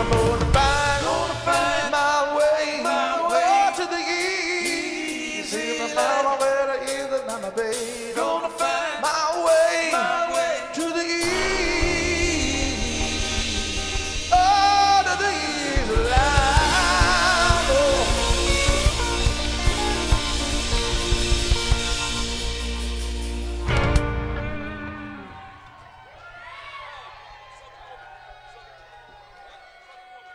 I'm on the bike.